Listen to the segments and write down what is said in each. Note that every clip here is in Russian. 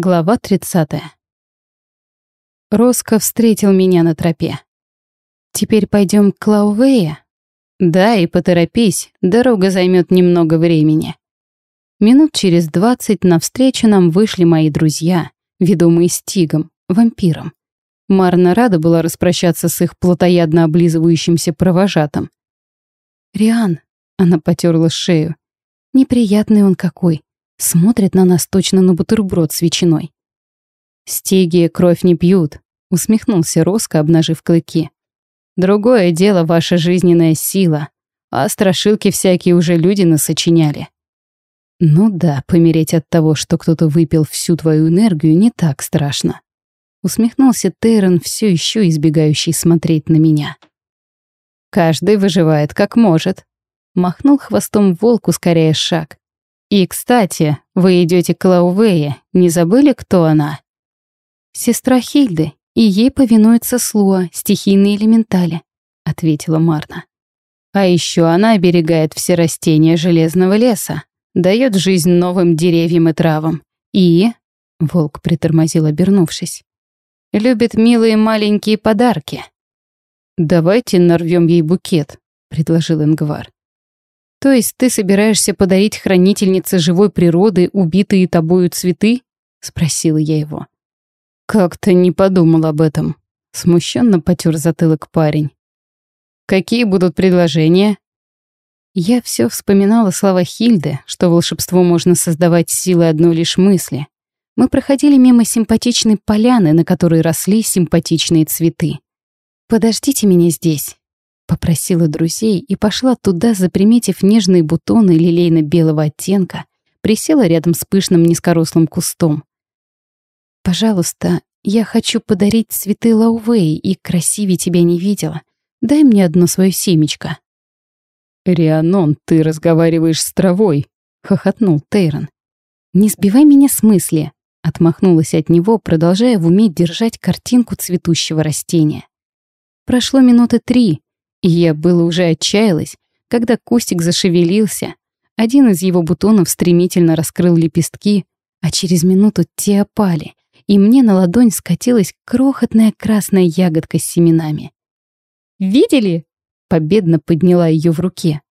Глава 30. Роско встретил меня на тропе. «Теперь пойдем к Клаувее?» «Да, и поторопись, дорога займет немного времени». Минут через двадцать навстречу нам вышли мои друзья, ведомые Стигом, вампиром. Марна рада была распрощаться с их плотоядно облизывающимся провожатым. «Риан», — она потерла шею, — «неприятный он какой. Смотрит на нас точно на бутерброд с ветчиной. «Стиги кровь не пьют», — усмехнулся Роско, обнажив клыки. «Другое дело ваша жизненная сила, а страшилки всякие уже люди насочиняли». «Ну да, помереть от того, что кто-то выпил всю твою энергию, не так страшно», — усмехнулся Тейрон, все еще избегающий смотреть на меня. «Каждый выживает как может», — махнул хвостом волк, ускоряя шаг. «И, кстати, вы идете к Лаувее, не забыли, кто она?» «Сестра Хильды, и ей повинуется Слуа, стихийные элементали», — ответила Марна. «А еще она оберегает все растения Железного леса, дает жизнь новым деревьям и травам. И...» — волк притормозил, обернувшись. «Любит милые маленькие подарки». «Давайте нарвем ей букет», — предложил Ингвар. То есть ты собираешься подарить хранительнице живой природы убитые тобою цветы? Спросила я его. Как-то не подумал об этом. Смущенно потер затылок парень. Какие будут предложения? Я все вспоминала слова Хильды, что волшебство можно создавать силой одной лишь мысли. Мы проходили мимо симпатичной поляны, на которой росли симпатичные цветы. «Подождите меня здесь», Попросила друзей и пошла туда, заприметив нежные бутоны лилейно-белого оттенка, присела рядом с пышным низкорослым кустом. «Пожалуйста, я хочу подарить цветы Лаувей и красивее тебя не видела. Дай мне одно свое семечко». «Рианон, ты разговариваешь с травой», — хохотнул Тейрон. «Не сбивай меня с мысли», — отмахнулась от него, продолжая в уме держать картинку цветущего растения. Прошло минуты три, и я было уже отчаялась, когда кустик зашевелился. Один из его бутонов стремительно раскрыл лепестки, а через минуту те опали, и мне на ладонь скатилась крохотная красная ягодка с семенами. «Видели?» — победно подняла ее в руке.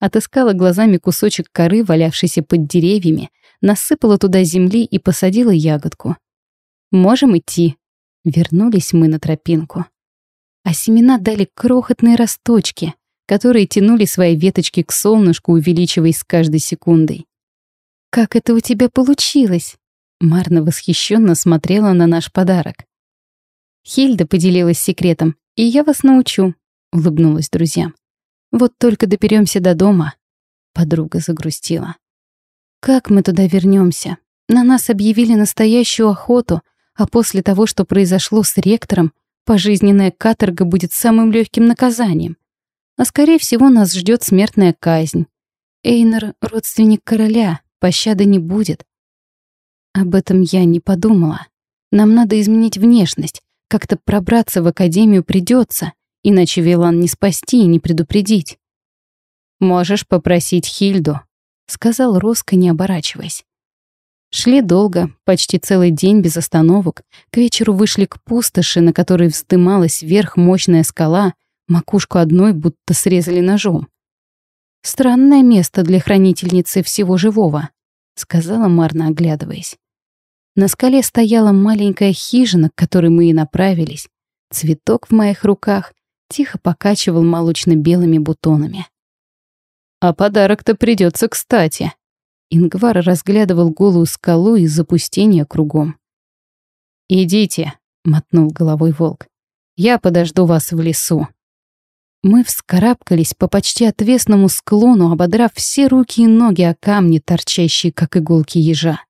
Отыскала глазами кусочек коры, валявшийся под деревьями, насыпала туда земли и посадила ягодку. «Можем идти». Вернулись мы на тропинку а семена дали крохотные росточки, которые тянули свои веточки к солнышку, увеличиваясь с каждой секундой. «Как это у тебя получилось?» Марна восхищенно смотрела на наш подарок. Хильда поделилась секретом, и я вас научу, улыбнулась друзьям. Вот только доберемся до дома. Подруга загрустила. Как мы туда вернемся? На нас объявили настоящую охоту, а после того, что произошло с ректором, Пожизненная каторга будет самым легким наказанием. А скорее всего нас ждет смертная казнь. Эйнер — родственник короля, пощады не будет. Об этом я не подумала. Нам надо изменить внешность, как-то пробраться в академию придется, иначе Вилан не спасти и не предупредить. «Можешь попросить Хильду», — сказал Роско, не оборачиваясь. Шли долго, почти целый день без остановок. К вечеру вышли к пустоши, на которой вздымалась вверх мощная скала, макушку одной будто срезали ножом. «Странное место для хранительницы всего живого», — сказала Марна, оглядываясь. На скале стояла маленькая хижина, к которой мы и направились. Цветок в моих руках тихо покачивал молочно-белыми бутонами. «А подарок-то придется кстати», Ингвар разглядывал голую скалу и запустение кругом. «Идите», — мотнул головой волк. «Я подожду вас в лесу». Мы вскарабкались по почти отвесному склону, ободрав все руки и ноги о камни, торчащие, как иголки ежа.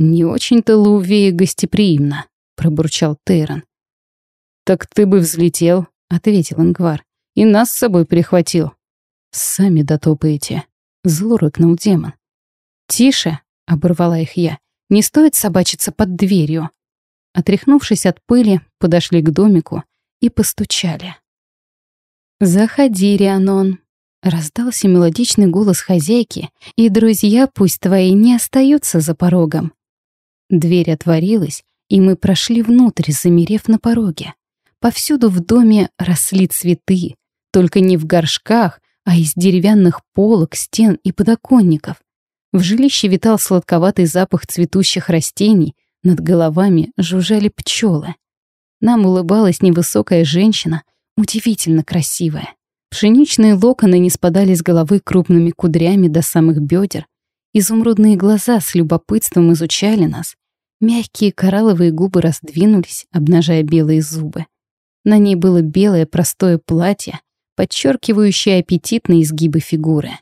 «Не очень-то Лаувея гостеприимно», — пробурчал Тейрон. «Так ты бы взлетел», — ответил Ингвар, — «и нас с собой прихватил». «Сами дотопаете», — зло рыкнул демон. «Тише!» — оборвала их я. «Не стоит собачиться под дверью». Отряхнувшись от пыли, подошли к домику и постучали. «Заходи, Рианон!» — раздался мелодичный голос хозяйки, «и друзья пусть твои не остаются за порогом». Дверь отворилась, и мы прошли внутрь, замерев на пороге. Повсюду в доме росли цветы, только не в горшках, а из деревянных полок, стен и подоконников. В жилище витал сладковатый запах цветущих растений, над головами жужжали пчелы. Нам улыбалась невысокая женщина, удивительно красивая. Пшеничные локоны не спадали с головы крупными кудрями до самых бедер. Изумрудные глаза с любопытством изучали нас. Мягкие коралловые губы раздвинулись, обнажая белые зубы. На ней было белое простое платье, подчеркивающее аппетитные изгибы фигуры.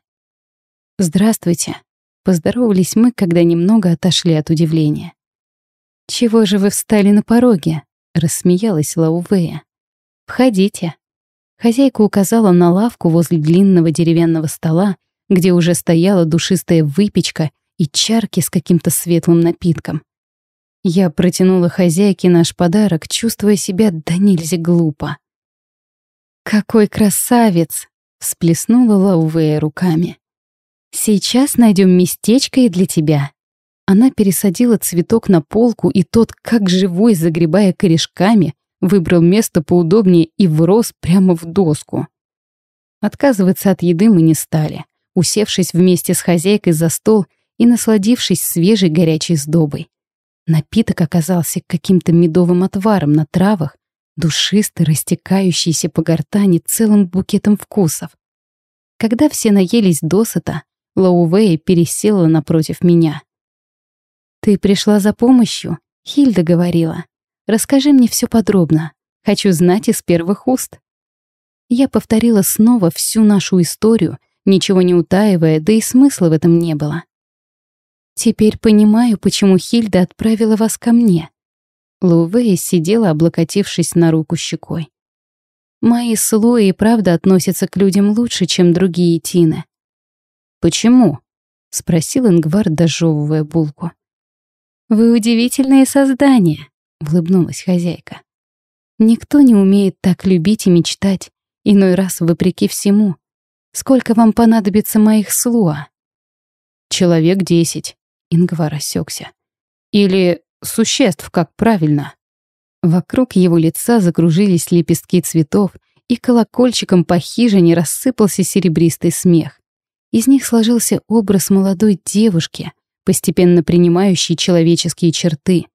«Здравствуйте», — поздоровались мы, когда немного отошли от удивления. «Чего же вы встали на пороге?» — рассмеялась Лаувея. «Входите». Хозяйка указала на лавку возле длинного деревянного стола, где уже стояла душистая выпечка и чарки с каким-то светлым напитком. Я протянула хозяйке наш подарок, чувствуя себя до нельзя глупо. «Какой красавец!» — всплеснула Лаувея руками. «Сейчас найдем местечко и для тебя». Она пересадила цветок на полку, и тот, как живой, загребая корешками, выбрал место поудобнее и врос прямо в доску. Отказываться от еды мы не стали, усевшись вместе с хозяйкой за стол и насладившись свежей горячей сдобой. Напиток оказался каким-то медовым отваром на травах, душистый, растекающийся по гортани целым букетом вкусов. Когда все наелись досыта, Лаувея пересела напротив меня. «Ты пришла за помощью?» — Хильда говорила. «Расскажи мне все подробно. Хочу знать из первых уст». Я повторила снова всю нашу историю, ничего не утаивая, да и смысла в этом не было. «Теперь понимаю, почему Хильда отправила вас ко мне», Лувея сидела, облокотившись на руку щекой. «Мои слои и правда относятся к людям лучше, чем другие тины». «Почему?» — спросил Ингвар, дожевывая булку. «Вы удивительные создания», — улыбнулась хозяйка. «Никто не умеет так любить и мечтать, иной раз вопреки всему. Сколько вам понадобится моих слуа?» «Человек десять», — Ингвар осекся. «Или существ, как правильно. Вокруг его лица закружились лепестки цветов, и колокольчиком по хижине рассыпался серебристый смех. Из них сложился образ молодой девушки, постепенно принимающей человеческие черты.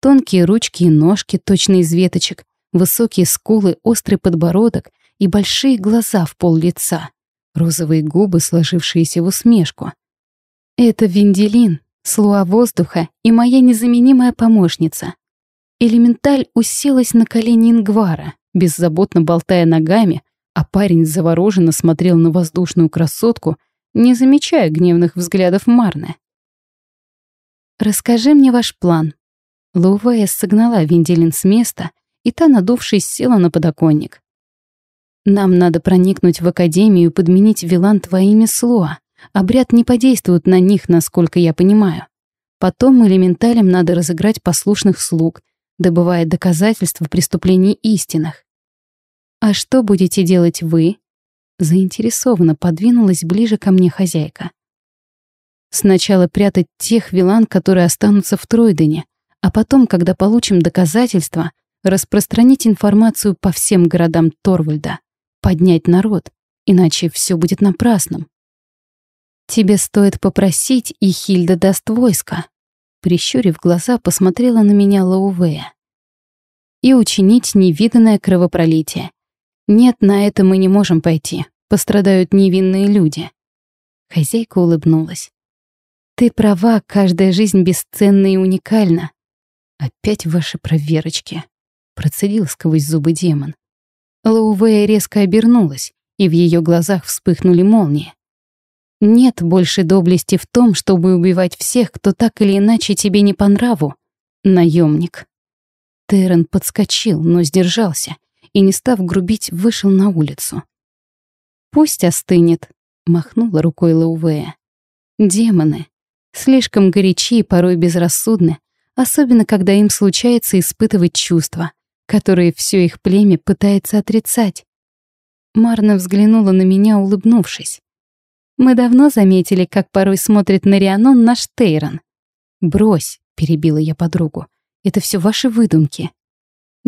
Тонкие ручки и ножки, точно из веточек, высокие скулы, острый подбородок и большие глаза в пол лица, розовые губы, сложившиеся в усмешку. Это Венделин, слуа воздуха и моя незаменимая помощница. Элементаль уселась на колени Ингвара, беззаботно болтая ногами, а парень завороженно смотрел на воздушную красотку, не замечая гневных взглядов Марны. «Расскажи мне ваш план». Лувая согнала Венделин с места, и та, надувшись, села на подоконник. «Нам надо проникнуть в Академию и подменить Вилан твоими Слуа. Обряд не подействует на них, насколько я понимаю. Потом элементалям надо разыграть послушных слуг, добывая доказательства преступлений истинных. «А что будете делать вы?» Заинтересованно подвинулась ближе ко мне хозяйка. «Сначала прятать тех вилан, которые останутся в Тройдене, а потом, когда получим доказательства, распространить информацию по всем городам Торвальда, поднять народ, иначе все будет напрасным. «Тебе стоит попросить, и Хильда даст войско», прищурив глаза, посмотрела на меня Лаувея. «И учинить невиданное кровопролитие. Нет, на это мы не можем пойти. Пострадают невинные люди». Хозяйка улыбнулась. «Ты права, каждая жизнь бесценна и уникальна. Опять ваши проверочки», — процедил сквозь зубы демон. Лаувея резко обернулась, и в ее глазах вспыхнули молнии. Нет больше доблести в том, чтобы убивать всех, кто так или иначе тебе не по нраву. Наемник. Террен подскочил, но сдержался и, не став грубить, вышел на улицу. «Пусть остынет», — махнула рукой Лаувея. «Демоны. Слишком горячи и порой безрассудны, особенно когда им случается испытывать чувства, которые все их племя пытается отрицать». Марна взглянула на меня, улыбнувшись. Мы давно заметили, как порой смотрит на Рианон наш Тейрон. Брось, перебила я подругу. «Это все ваши выдумки».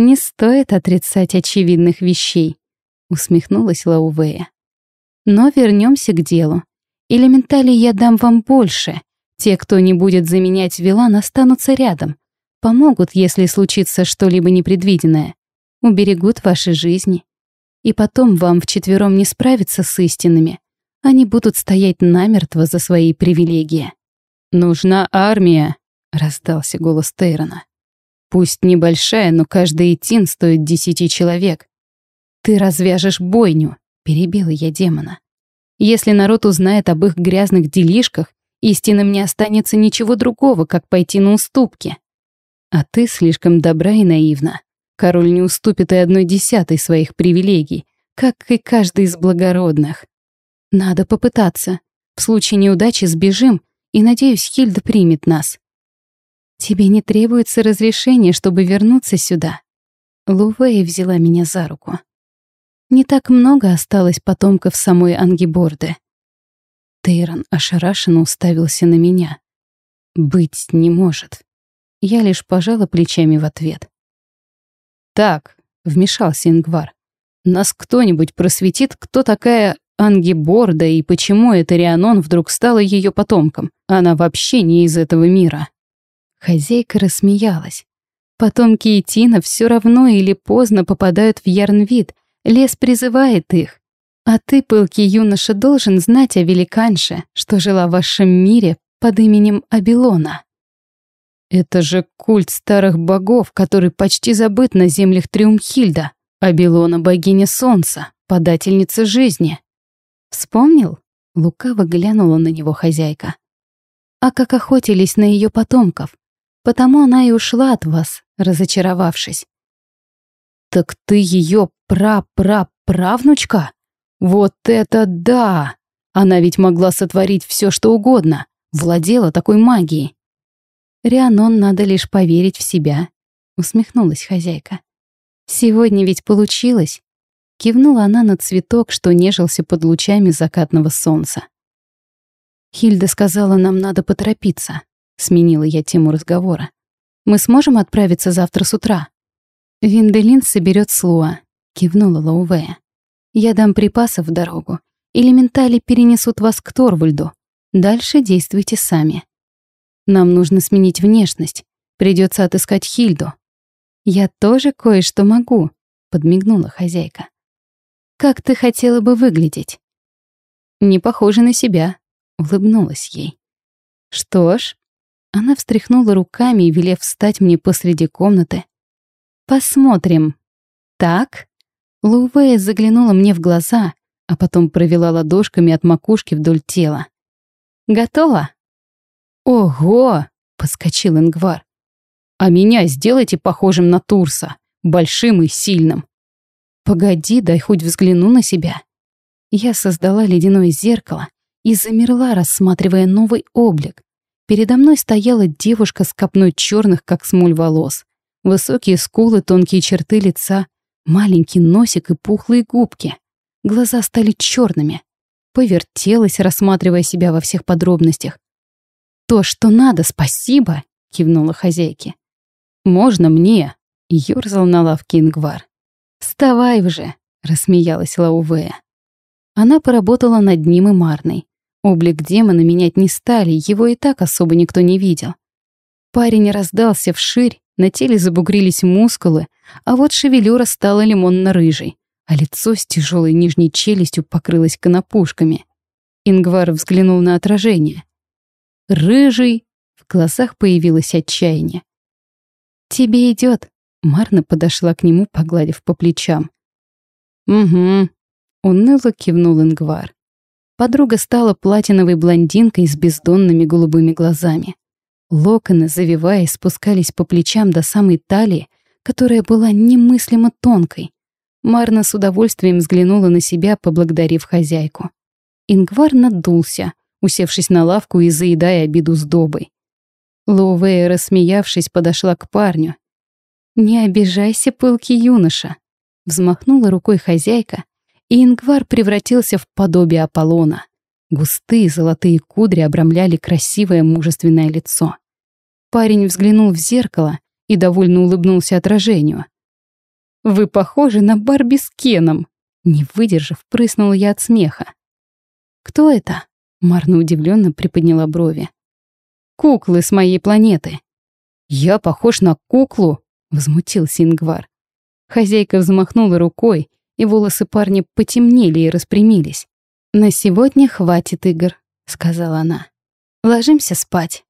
«Не стоит отрицать очевидных вещей», — усмехнулась Лаувея. «Но вернемся к делу. Элементали я дам вам больше. Те, кто не будет заменять Вилан, останутся рядом. Помогут, если случится что-либо непредвиденное. Уберегут ваши жизни. И потом вам вчетвером не справиться с истинными. Они будут стоять намертво за свои привилегии. «Нужна армия», — раздался голос Тейрона. «Пусть небольшая, но каждый итин стоит десяти человек». «Ты развяжешь бойню», — перебила я демона. «Если народ узнает об их грязных делишках, истинным не останется ничего другого, как пойти на уступки». «А ты слишком добра и наивна. Король не уступит и одной десятой своих привилегий, как и каждый из благородных. Надо попытаться. В случае неудачи сбежим, и, надеюсь, Хильда примет нас. Тебе не требуется разрешение, чтобы вернуться сюда. Лувей взяла меня за руку. Не так много осталось потомков самой Ангиборды. Тейрон ошарашенно уставился на меня. «Быть не может». Я лишь пожала плечами в ответ. «Так», — вмешался Ингвар, — «нас кто-нибудь просветит, кто такая Ангиборда и почему это Рианон вдруг стала ее потомком? Она вообще не из этого мира». Хозяйка рассмеялась. Потомки Итина все равно или поздно попадают в Ярнвид, лес призывает их. А ты, пылкий юноша, должен знать о великанше, что жила в вашем мире под именем Абилона. Это же культ старых богов, который почти забыт на землях Триумхильда. Абилона — богиня солнца, подательница жизни. Вспомнил? Лукаво глянула на него хозяйка. А как охотились на ее потомков. Потому она и ушла от вас, разочаровавшись. Так ты ее пра-пра-правнучка? Вот это да! Она ведь могла сотворить все, что угодно, владела такой магией. Рианон надо лишь поверить в себя, усмехнулась хозяйка. Сегодня ведь получилось. Кивнула она на цветок, что нежился под лучами закатного солнца. Хильда сказала, нам надо поторопиться. Сменила я тему разговора. Мы сможем отправиться завтра с утра? Винделин соберет Слуа, кивнула Лаувея. Я дам припасов в дорогу. Элементали перенесут вас к Торвальду. Дальше действуйте сами. Нам нужно сменить внешность. Придется отыскать Хильду. Я тоже кое-что могу, подмигнула хозяйка. Как ты хотела бы выглядеть? Не похоже на себя, улыбнулась ей. Что ж, она встряхнула руками и велев встать мне посреди комнаты. Посмотрим. Так? Лувея заглянула мне в глаза, а потом провела ладошками от макушки вдоль тела. Готова? «Ого!» — подскочил Ингвар. «А меня сделайте похожим на Турса, большим и сильным». «Погоди, дай хоть взгляну на себя». Я создала ледяное зеркало и замерла, рассматривая новый облик. Передо мной стояла девушка с копной черных, как смоль волос. Высокие скулы, тонкие черты лица, маленький носик и пухлые губки. Глаза стали черными. Повертелась, рассматривая себя во всех подробностях. «То, что надо, спасибо!» — кивнула хозяйке. «Можно мне?» — ёрзал на лавке Ингвар. «Вставай уже!» — рассмеялась Лаувея. Она поработала над ним и Марной. Облик демона менять не стали, его и так особо никто не видел. Парень раздался вширь, на теле забугрились мускулы, а вот шевелюра стала лимонно-рыжей, а лицо с тяжелой нижней челюстью покрылось конопушками. Ингвар взглянул на отражение. Рыжий!» В глазах появилось отчаяние. «Тебе идет. Марна подошла к нему, погладив по плечам. «Угу», — уныло кивнул Ингвар. Подруга стала платиновой блондинкой с бездонными голубыми глазами. Локоны, завиваясь, спускались по плечам до самой талии, которая была немыслимо тонкой. Марна с удовольствием взглянула на себя, поблагодарив хозяйку. Ингвар надулся, усевшись на лавку и заедая обиду с добой. Лоувея, рассмеявшись, подошла к парню. «Не обижайся, пылкий юноша», — взмахнула рукой хозяйка, и Ингвар превратился в подобие Аполлона. Густые золотые кудри обрамляли красивое мужественное лицо. Парень взглянул в зеркало и довольно улыбнулся отражению. «Вы похожи на Барби с Кеном!» Не выдержав, прыснула я от смеха. «Кто это?» Марна удивленно приподняла брови. «Куклы с моей планеты». «Я похож на куклу?» — возмутился Ингвар. Хозяйка взмахнула рукой, и волосы парня потемнели и распрямились. «На сегодня хватит игр», — сказала она. «Ложимся спать».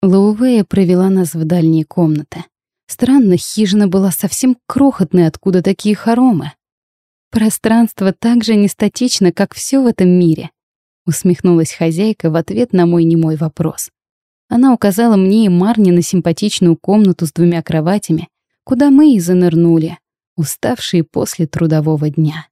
Лаувея провела нас в дальние комнаты. Странно, хижина была совсем крохотной, откуда такие хоромы. Пространство так же не статично, как все в этом мире усмехнулась хозяйка в ответ на мой немой вопрос. Она указала мне и Марне на симпатичную комнату с двумя кроватями, куда мы и занырнули, уставшие после трудового дня.